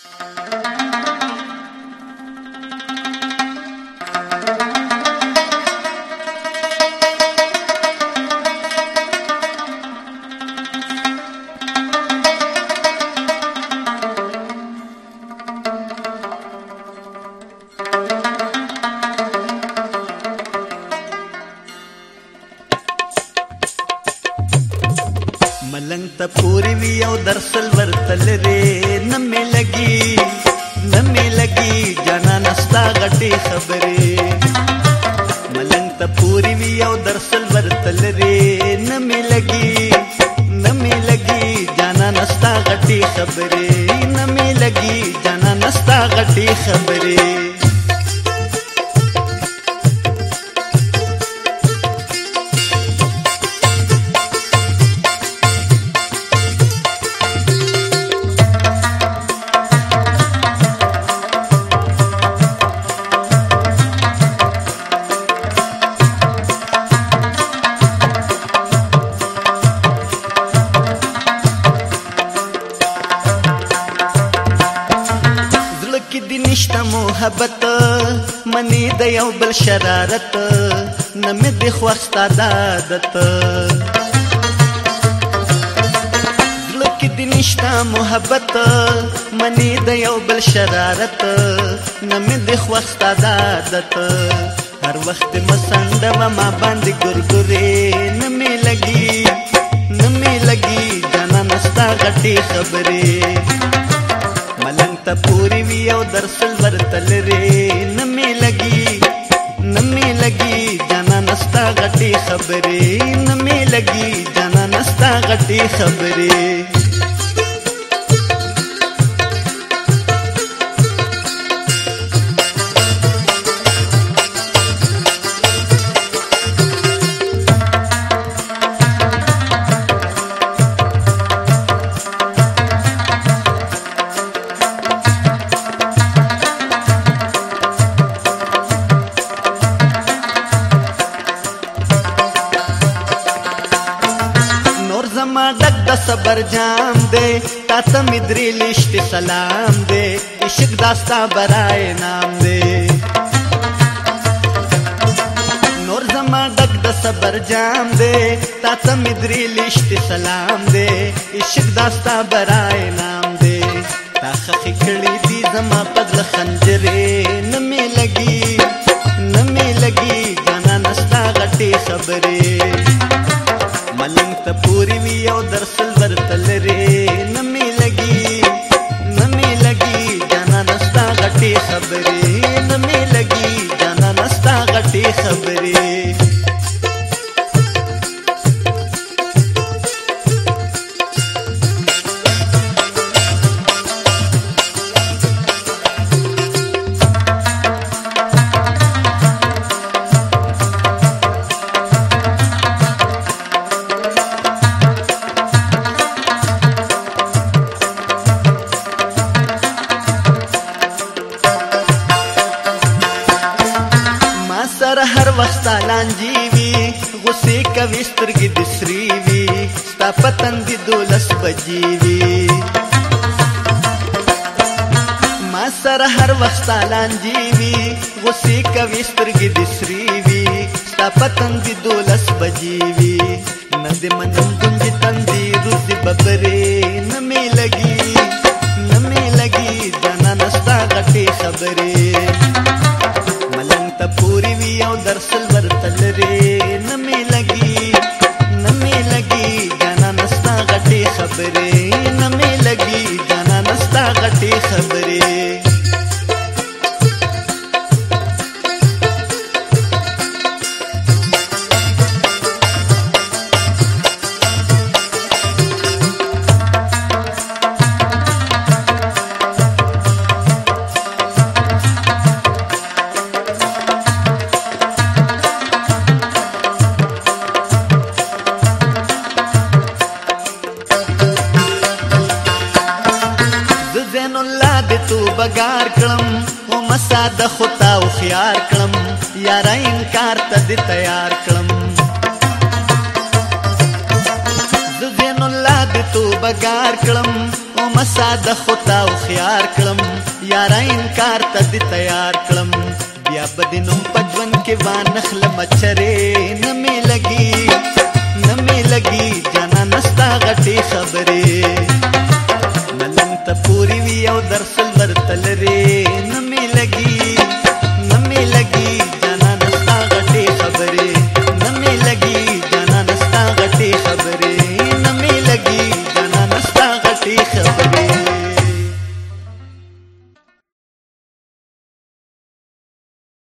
ملنګ ته پوری وی او درسل ورتل ری پټې خبرې ملنګ ته پوری وی او درسل ورتل رې نه مې لګي نه مې لګي جانا نستا غټي خبرې نه مې لګي جانا نستا غټي خبرې محبت منی د یو بل شرارت نه مې د خوښت عادت لکه د نشتا محبت منی د یو بل شرارت نه مې د خوښت عادت هر وخت مسند ما ما باندې ګرګرې نه مې لګي نه مې لګي جانا نستا غټي خبره ته پوری وی او درسل ورتل رې نمې لګي نمې لګي جانا نستا غټي خبرې نمې لګي جانا نستا غټي خبرې زما ډک د صبر جام دی تا ته مې درې لښتې سلام دی عشق دا ستا برای نام دی نور زما ډک د صبر جام دی تا ته مې درې لښتې سلام دی عشق دا ستا برای نام دی تا خخې کړې دي زما په زړه خنجرې نه مې لګي نه مې لګي جانا نستا غټې خبرې نن ته پوری وی او درسل سالانجي وي غوسه کوي سترګې د سري وي ستا پتن دي دولس بجي وي ما سره هر وخت سالانجي وي غوسه کوي سترګې د سري وي ستا پتن دي دولس بجي وي نه دې منم ګنجي تندي روزي ببرې نه مې لګي نه مې لګي دانا نستا غټي خبره بګار کړم او مساده خو تا او خيار کړم یار انکار ته دې تیار کړم زین الله دې تو بګار کړم او مساده خو تا او خيار کړم یار انکار ته دې تیار کړم بیا بدینم پجون کې وانخل مچره نه می لګي نه می لګي جانا نستا غټي خبره نن ته پوری وی او درسل